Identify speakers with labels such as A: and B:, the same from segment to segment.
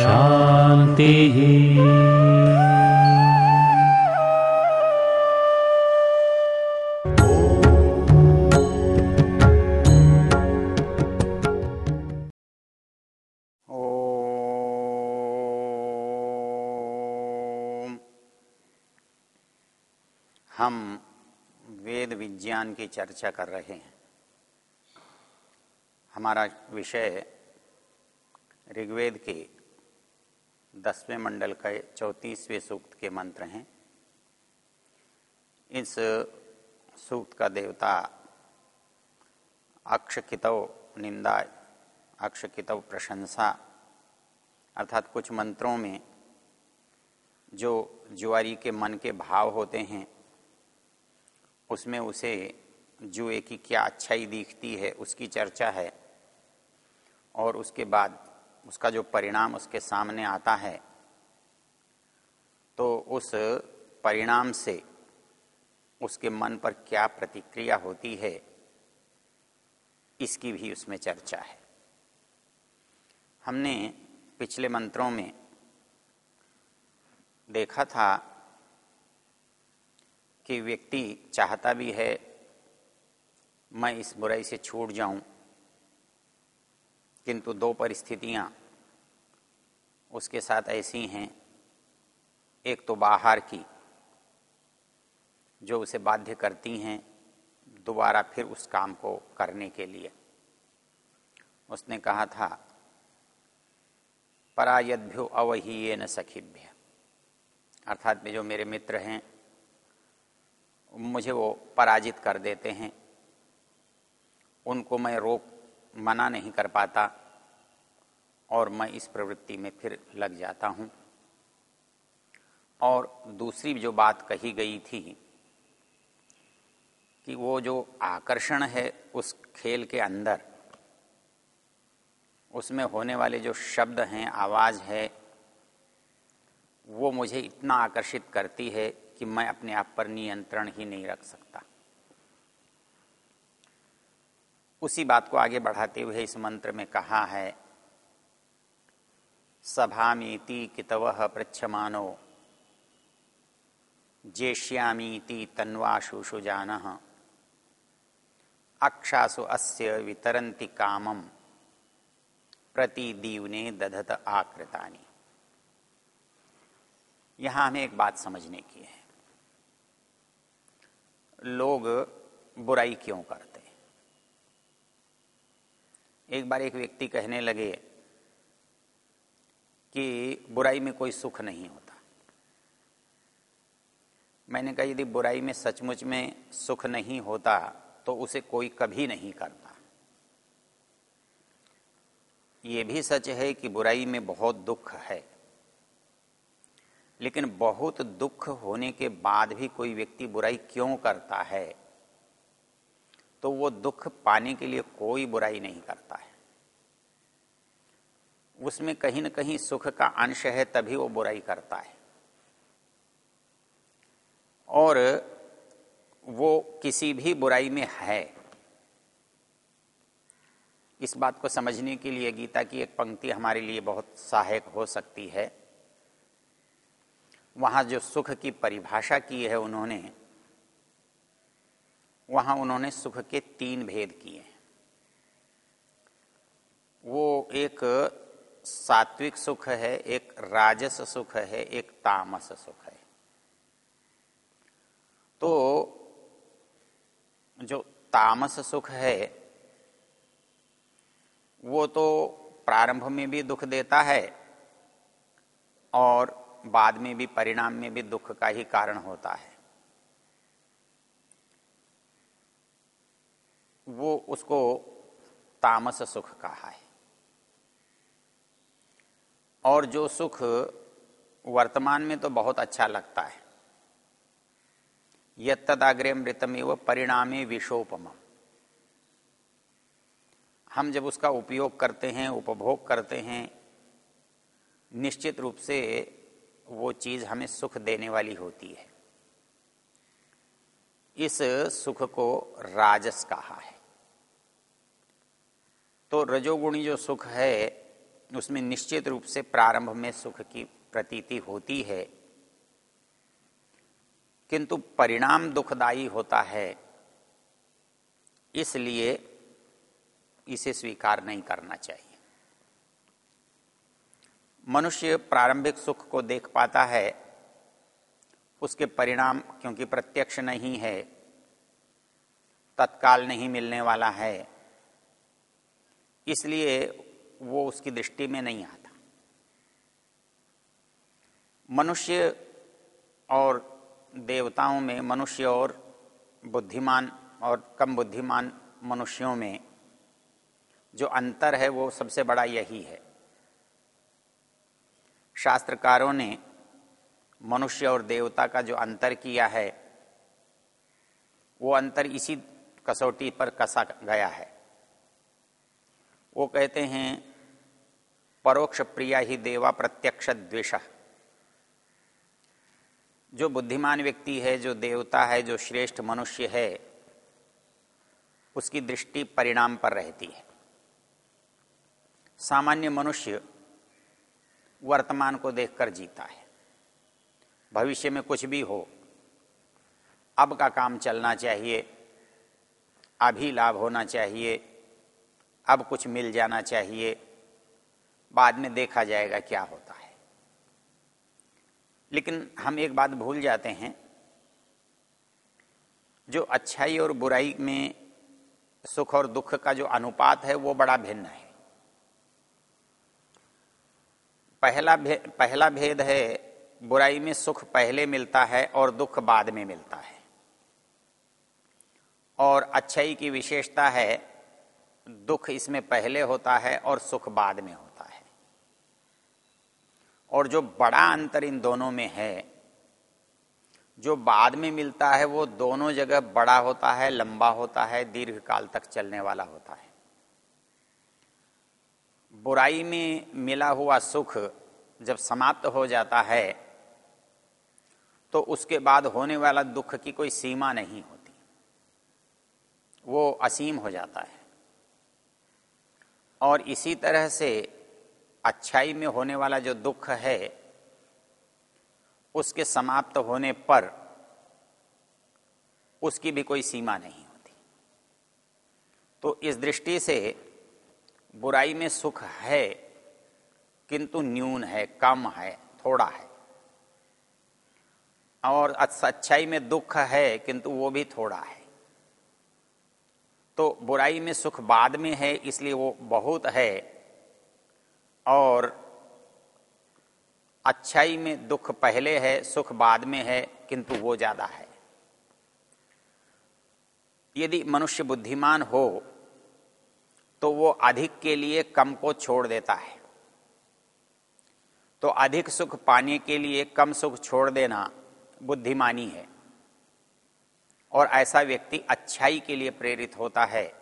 A: शांति
B: ओम। हम वेद विज्ञान की चर्चा कर रहे हैं। हमारा विषय ऋग्वेद के दसवें मंडल का चौतीसवें सूक्त के मंत्र हैं। इस सूक्त का देवता अक्षकितव निंदा अक्षकितव प्रशंसा, अर्थात कुछ मंत्रों में जो जुआरी के मन के भाव होते हैं, उसमें उसे जुए की क्या अच्छाई दिखती है, उसकी चर्चा है। और उसके बाद उसका जो परिणाम उसके सामने आता है तो उस परिणाम से उसके मन पर क्या प्रतिक्रिया होती है, इसकी भी उसमें चर्चा है। हमने पिछले मंत्रों में देखा था कि व्यक्ति चाहता भी है, मैं इस बुराई से छूट जाऊँ किंतु दो परिस्थितियाँ उसके साथ ऐसी हैं। एक तो बाहर की, जो उसे बाध्य करती हैं दोबारा फिर उस काम को करने के लिए। उसने कहा था, परायद्भ्यो अवहीये न सखीभ्य। अर्थात में जो मेरे मित्र हैं, मुझे वो पराजित कर देते हैं। उनको मैं रोक मना नहीं कर पाता और मैं इस प्रवृत्ति में फिर लग जाता हूँ। और दूसरी जो बात कही गई थी कि वो जो आकर्षण है उस खेल के अंदर, उसमें होने वाले जो शब्द हैं, आवाज़ है, वो मुझे इतना आकर्षित करती है कि मैं अपने आप पर नियंत्रण ही नहीं रख सकता। उसी बात को आगे बढ़ाते हुए इस मंत्र में कहा है, सभामीति कितव पृछमानो जेष्यामीति तन्वाशुषु जान अक्षासु अस्य वितरन्ति कामम। प्रतिदीवने दधत आकृतानी। यहाँ हमें एक बात समझने की है। लोग बुराई क्यों करते एक बार एक व्यक्ति कहने लगे कि बुराई में कोई सुख नहीं होता। मैंने कहा, यदि बुराई में सचमुच में सुख नहीं होता तो उसे कोई कभी नहीं करता। ये भी सच है कि बुराई में बहुत दुख है। लेकिन बहुत दुख होने के बाद भी कोई व्यक्ति बुराई क्यों करता है? तो वो दुख पाने के लिए कोई बुराई नहीं करता है। उसमें कहीं न कहीं सुख का अंश है, तभी वो बुराई करता है। और वो किसी भी बुराई में है। इस बात को समझने के लिए गीता की एक पंक्ति हमारे लिए बहुत सहायक हो सकती है। वहाँ जो सुख की परिभाषा की है, उन्होंने वहाँ उन्होंने सुख के तीन भेद किए। वो एक सात्विक सुख है, एक राजस सुख है, एक तामस सुख है। तो जो तामस सुख है, वो तो प्रारंभ में भी दुख देता है और बाद में भी, परिणाम में भी दुख का ही कारण होता है। वो उसको तामस सुख कहा है। और जो सुख वर्तमान में तो बहुत अच्छा लगता है। यदाग्रे मृतमेव परिणामे विषोपम हम जब उसका उपयोग करते हैं, उपभोग करते हैं, निश्चित रूप से वो चीज़ हमें सुख देने वाली होती है। इस सुख को राजस कहा। तो रजोगुणी जो सुख है, उसमें निश्चित रूप से प्रारंभ में सुख की प्रतीति होती है। किंतु परिणाम दुखदाई होता है, इसलिए इसे स्वीकार नहीं करना चाहिए। मनुष्य प्रारंभिक सुख को देख पाता है, उसके परिणाम क्योंकि प्रत्यक्ष नहीं है, तत्काल नहीं मिलने वाला है इसलिए वो उसकी दृष्टि में नहीं आता। मनुष्य और देवताओं में, मनुष्य और बुद्धिमान और कम बुद्धिमान मनुष्यों में जो अंतर है, वो सबसे बड़ा यही है। शास्त्रकारों ने मनुष्य और देवता का जो अंतर किया है, वो अंतर इसी कसौटी पर कसा गया है। वो कहते हैं, परोक्ष प्रिया ही देवा प्रत्यक्ष द्वेष। जो बुद्धिमान व्यक्ति है, जो देवता है, जो श्रेष्ठ मनुष्य है, उसकी दृष्टि परिणाम पर रहती है। सामान्य मनुष्य वर्तमान को देखकर जीता है। भविष्य में कुछ भी हो, अब का काम चलना चाहिए, अभी लाभ होना चाहिए अब कुछ मिल जाना चाहिए। बाद में देखा जाएगा क्या होता है। लेकिन हम एक बात भूल जाते हैं, जो अच्छाई और बुराई में सुख और दुख का जो अनुपात है, वो बड़ा भिन्न है। पहला भेद पहला भेद है, बुराई में सुख पहले मिलता है और दुख बाद में मिलता है। और अच्छाई की विशेषता है दुख इसमें पहले होता है और सुख बाद में होता है। और जो बड़ा अंतर इन दोनों में है, जो बाद में मिलता है, वो दोनों जगह बड़ा होता है, लंबा होता है दीर्घ काल तक चलने वाला होता है। बुराई में मिला हुआ सुख जब समाप्त हो जाता है तो उसके बाद होने वाला दुख की कोई सीमा नहीं होती। वो असीम हो जाता है। और इसी तरह से अच्छाई में होने वाला जो दुख है, उसके समाप्त होने पर उसकी भी कोई सीमा नहीं होती। तो इस दृष्टि से बुराई में सुख है, किंतु न्यून है, कम है, थोड़ा है। और अच्छाई में दुख है, किंतु वो भी थोड़ा है। तो बुराई में सुख बाद में है, इसलिए वो बहुत है। और अच्छाई में दुख पहले है, सुख बाद में है, किंतु वो ज़्यादा है। यदि मनुष्य बुद्धिमान हो तो वो अधिक के लिए कम को छोड़ देता है। तो अधिक सुख पाने के लिए कम सुख छोड़ देना बुद्धिमानी है। और ऐसा व्यक्ति अच्छाई के लिए प्रेरित होता है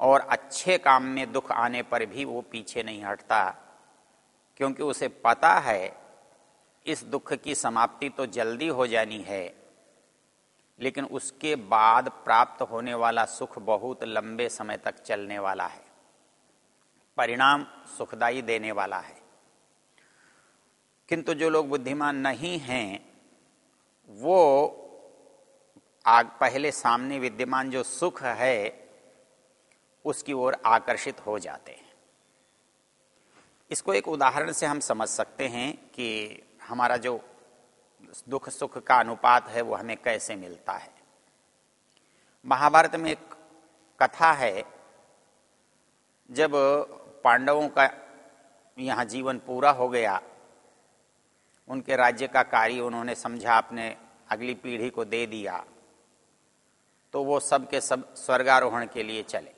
B: और अच्छे काम में दुख आने पर भी वो पीछे नहीं हटता, क्योंकि उसे पता है इस दुख की समाप्ति तो जल्दी हो जानी है, लेकिन उसके बाद प्राप्त होने वाला सुख बहुत लंबे समय तक चलने वाला है। परिणाम सुखदाई देने वाला है। किंतु जो लोग बुद्धिमान नहीं हैं, वो आग पहले सामने विद्यमान जो सुख है, उसकी ओर आकर्षित हो जाते हैं। इसको एक उदाहरण से हम समझ सकते हैं कि हमारा जो दुख सुख का अनुपात है, वो हमें कैसे मिलता है। महाभारत में एक कथा है, जब पांडवों का यहाँ जीवन पूरा हो गया, उनके राज्य का कार्य उन्होंने समझा, अपने अगली पीढ़ी को दे दिया। तो वो सब के सब स्वर्गारोहण के लिए चले।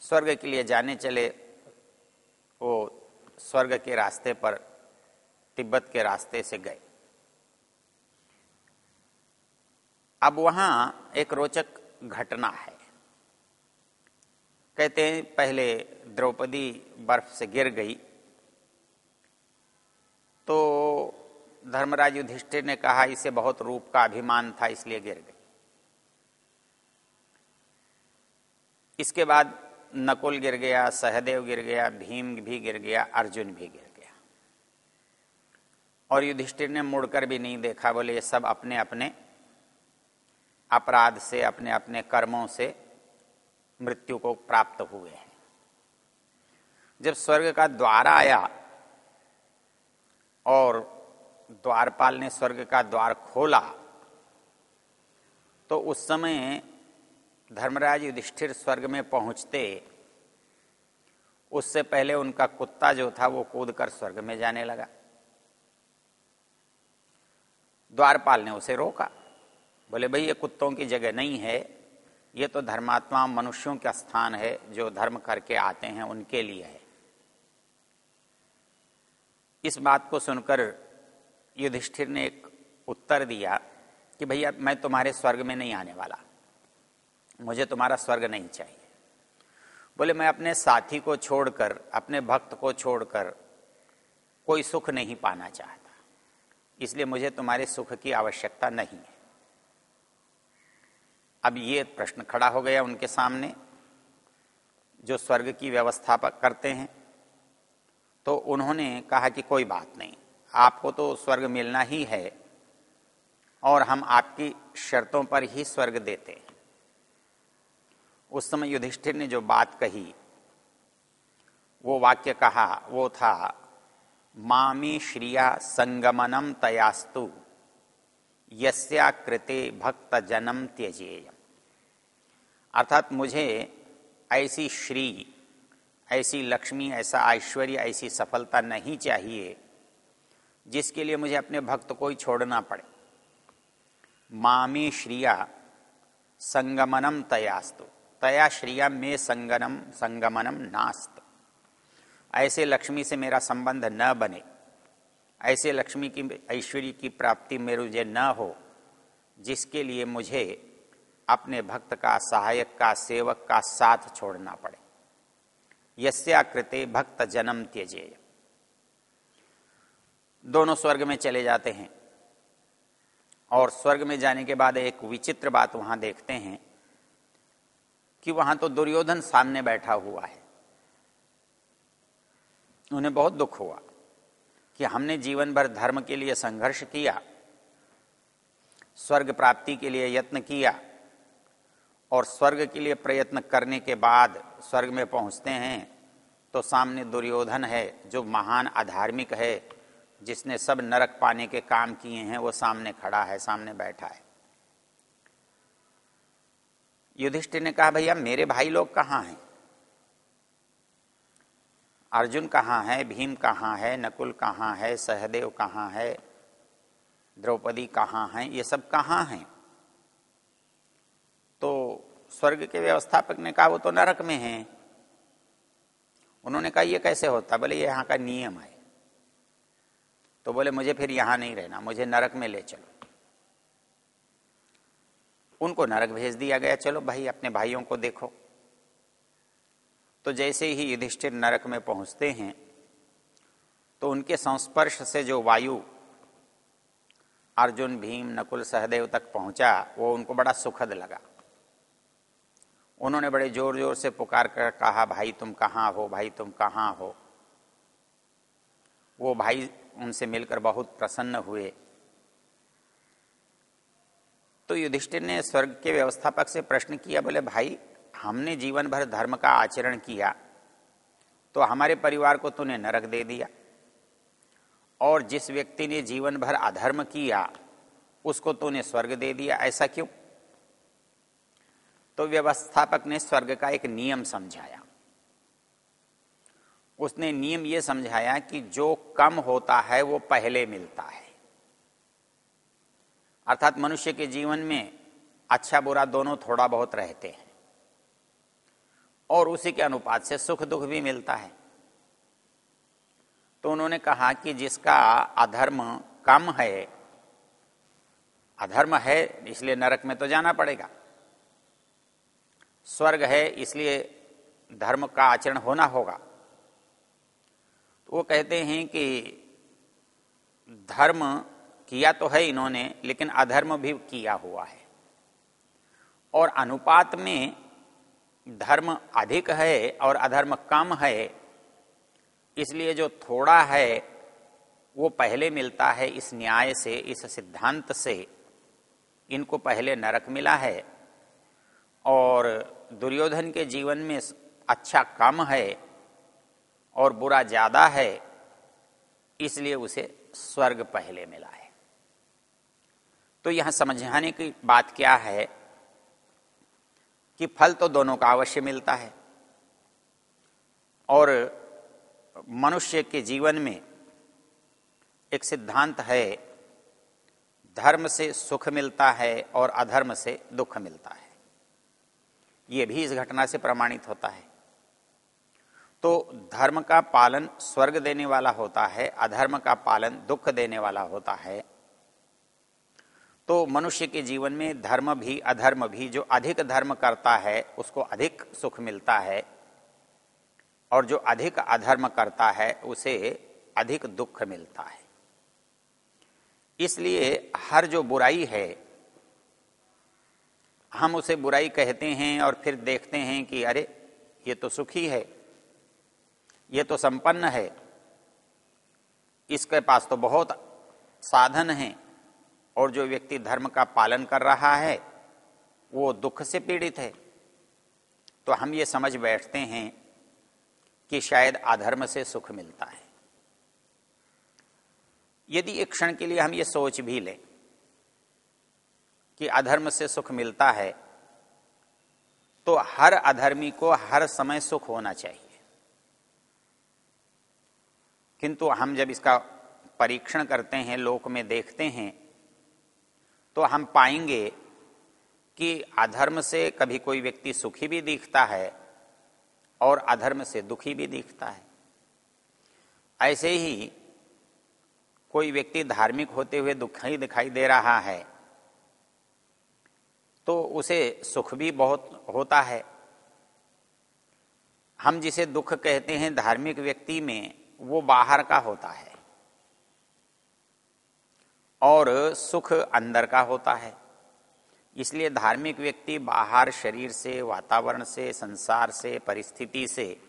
B: स्वर्ग के लिए जाने चले, वो स्वर्ग के रास्ते पर, तिब्बत के रास्ते से गए। अब वहाँ एक रोचक घटना है। कहते हैं, पहले द्रौपदी बर्फ़ से गिर गई। तो धर्मराज युधिष्ठिर ने कहा, इसे बहुत रूप का अभिमान था, इसलिए गिर गई। इसके बाद नकुल गिर गया, सहदेव गिर गया, भीम भी गिर गया, अर्जुन भी गिर गया। और युधिष्ठिर ने मुड़कर भी नहीं देखा, बोले, ये सब अपने अपने अपराध से, अपने अपने कर्मों से मृत्यु को प्राप्त हुए हैं। जब स्वर्ग का द्वार आया और द्वारपाल ने स्वर्ग का द्वार खोला तो उस समय धर्मराज युधिष्ठिर स्वर्ग में पहुँचते, उससे पहले उनका कुत्ता जो था वो कूद कर स्वर्ग में जाने लगा। द्वारपाल ने उसे रोका। बोले, भाई, ये कुत्तों की जगह नहीं है। ये तो धर्मात्मा मनुष्यों का स्थान है, जो धर्म करके आते हैं, उनके लिए है। इस बात को सुनकर युधिष्ठिर ने एक उत्तर दिया कि भैया मैं तुम्हारे स्वर्ग में नहीं आने वाला। मुझे तुम्हारा स्वर्ग नहीं चाहिए। बोले, मैं अपने साथी को छोड़कर, अपने भक्त को छोड़कर कोई सुख नहीं पाना चाहता। इसलिए मुझे तुम्हारे सुख की आवश्यकता नहीं है। अब ये प्रश्न खड़ा हो गया उनके सामने, जो स्वर्ग की व्यवस्था करते हैं। तो उन्होंने कहा कि कोई बात नहीं, आपको तो स्वर्ग मिलना ही है, और हम आपकी शर्तों पर ही स्वर्ग देते हैं। उस समय युधिष्ठिर ने जो बात कही, वो वाक्य कहा, वो था, मामी श्रिया संगमनम तयास्तु, यस्या कृते भक्त जन्म त्यजेय अर्थात मुझे ऐसी श्री, ऐसी लक्ष्मी, ऐसा ऐश्वर्य, ऐसी सफलता नहीं चाहिए, जिसके लिए मुझे अपने भक्त को ही छोड़ना पड़े। मामी श्रिया संगमनम तयास्तु। तया श्रिया में संगनम, संगमनम नास्त। ऐसे लक्ष्मी से मेरा संबंध न बने। ऐसे लक्ष्मी की ऐश्वर्य की प्राप्ति मेरे न हो, जिसके लिए मुझे अपने भक्त का, सहायक का, सेवक का साथ छोड़ना पड़े। यस्या कृते भक्त जन्म त्यजेय दोनों स्वर्ग में चले जाते हैं और स्वर्ग में जाने के बाद एक विचित्र बात वहाँ देखते हैं। कि वहाँ तो दुर्योधन सामने बैठा हुआ है। उन्हें बहुत दुख हुआ कि हमने जीवन भर धर्म के लिए संघर्ष किया, स्वर्ग प्राप्ति के लिए यत्न किया और स्वर्ग के लिए प्रयत्न करने के बाद स्वर्ग में पहुँचते हैं तो सामने दुर्योधन है जो महान अधार्मिक है, जिसने सब नरक पाने के काम किए हैं, वो सामने खड़ा है, सामने बैठा है। युधिष्ठिर ने कहा, भैया, मेरे भाई लोग कहाँ हैं? अर्जुन कहाँ है? भीम कहाँ है? नकुल कहाँ है? सहदेव कहाँ है? द्रौपदी कहाँ है? ये सब कहाँ हैं? तो स्वर्ग के व्यवस्थापक ने कहा, वो तो नरक में हैं। उन्होंने कहा, ये कैसे होता? बोले ये यहाँ का नियम है। तो बोले, मुझे फिर यहाँ नहीं रहना, मुझे नरक में ले चलो। उनको नरक भेज दिया गया, चलो भाई, अपने भाइयों को देखो। तो जैसे ही युधिष्ठिर नरक में पहुँचते हैं तो उनके संस्पर्श से जो वायु अर्जुन, भीम, नकुल, सहदेव तक पहुँचा, वो उनको बड़ा सुखद लगा। उन्होंने बड़े ज़ोर ज़ोर से पुकार कर कहा, भाई, तुम कहाँ हो? भाई, तुम कहाँ हो? वो भाई उनसे मिलकर बहुत प्रसन्न हुए। तो युधिष्ठिर ने स्वर्ग के व्यवस्थापक से प्रश्न किया, बोले, भाई, हमने जीवन भर धर्म का आचरण किया तो हमारे परिवार को तूने नरक दे दिया। और जिस व्यक्ति ने जीवन भर अधर्म किया, उसको तूने स्वर्ग दे दिया। ऐसा क्यों? तो व्यवस्थापक ने स्वर्ग का एक नियम समझाया। उसने नियम यह समझाया कि जो कम होता है, वो पहले मिलता है। अर्थात मनुष्य के जीवन में अच्छा बुरा दोनों थोड़ा बहुत रहते हैं। और उसी के अनुपात से सुख दुख भी मिलता है। तो उन्होंने कहा कि जिसका अधर्म कम है, अधर्म है, इसलिए नरक में तो जाना पड़ेगा। स्वर्ग है, इसलिए धर्म का आचरण होना होगा। तो वो कहते हैं कि धर्म किया तो है इन्होंने, लेकिन अधर्म भी किया हुआ है। और अनुपात में धर्म अधिक है और अधर्म कम है, इसलिए जो थोड़ा है, वो पहले मिलता है इस न्याय से, इस सिद्धांत से। इनको पहले नरक मिला है और दुर्योधन के जीवन में अच्छा कम है और बुरा ज़्यादा है, इसलिए उसे स्वर्ग पहले मिला है। तो यहाँ समझाने की बात क्या है कि फल तो दोनों का अवश्य मिलता है। और मनुष्य के जीवन में एक सिद्धांत है, धर्म से सुख मिलता है और अधर्म से दुख मिलता है। ये भी इस घटना से प्रमाणित होता है। तो धर्म का पालन स्वर्ग देने वाला होता है, अधर्म का पालन दुख देने वाला होता है। तो मनुष्य के जीवन में धर्म भी, अधर्म भी, जो अधिक धर्म करता है, उसको अधिक सुख मिलता है। और जो अधिक अधर्म करता है, उसे अधिक दुख मिलता है। इसलिए हर जो बुराई है, हम उसे बुराई कहते हैं और फिर देखते हैं कि अरे, ये तो सुखी है, ये तो संपन्न है, इसके पास तो बहुत साधन है। और जो व्यक्ति धर्म का पालन कर रहा है, वो दुख से पीड़ित है। तो हम ये समझ बैठते हैं कि शायद अधर्म से सुख मिलता है। यदि एक क्षण के लिए हम ये सोच भी लें कि अधर्म से सुख मिलता है तो हर अधर्मी को हर समय सुख होना चाहिए। किंतु हम जब इसका परीक्षण करते हैं, लोक में देखते हैं तो हम पाएँगे कि अधर्म से कभी कोई व्यक्ति सुखी भी दिखता है और अधर्म से दुखी भी दिखता है। ऐसे ही कोई व्यक्ति धार्मिक होते हुए दुखी दिखाई दे रहा है तो उसे सुख भी बहुत होता है। हम जिसे दुख कहते हैं धार्मिक व्यक्ति में, वो बाहर का होता है। और सुख अंदर का होता है। इसलिए धार्मिक व्यक्ति बाहर शरीर से, वातावरण से, संसार से, परिस्थिति से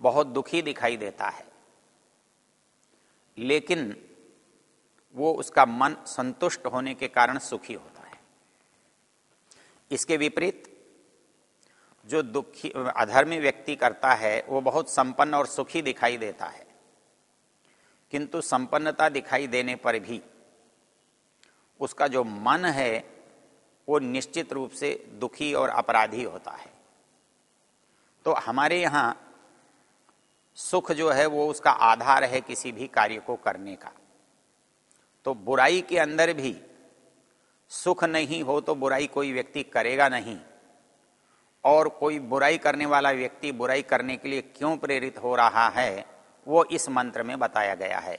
B: बहुत दुखी दिखाई देता है। लेकिन वो उसका मन संतुष्ट होने के कारण सुखी होता है। इसके विपरीत जो दुखी, अधर्मी व्यक्ति करता है, वो बहुत संपन्न और सुखी दिखाई देता है। किंतु संपन्नता दिखाई देने पर भी उसका जो मन है, वो निश्चित रूप से दुखी और अपराधी होता है। तो हमारे यहाँ सुख जो है, वो उसका आधार है किसी भी कार्य को करने का। तो बुराई के अंदर भी सुख नहीं हो तो बुराई कोई व्यक्ति करेगा नहीं। और कोई बुराई करने वाला व्यक्ति बुराई करने के लिए क्यों प्रेरित हो रहा है, वो इस मंत्र में बताया गया है।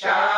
C: Ciao.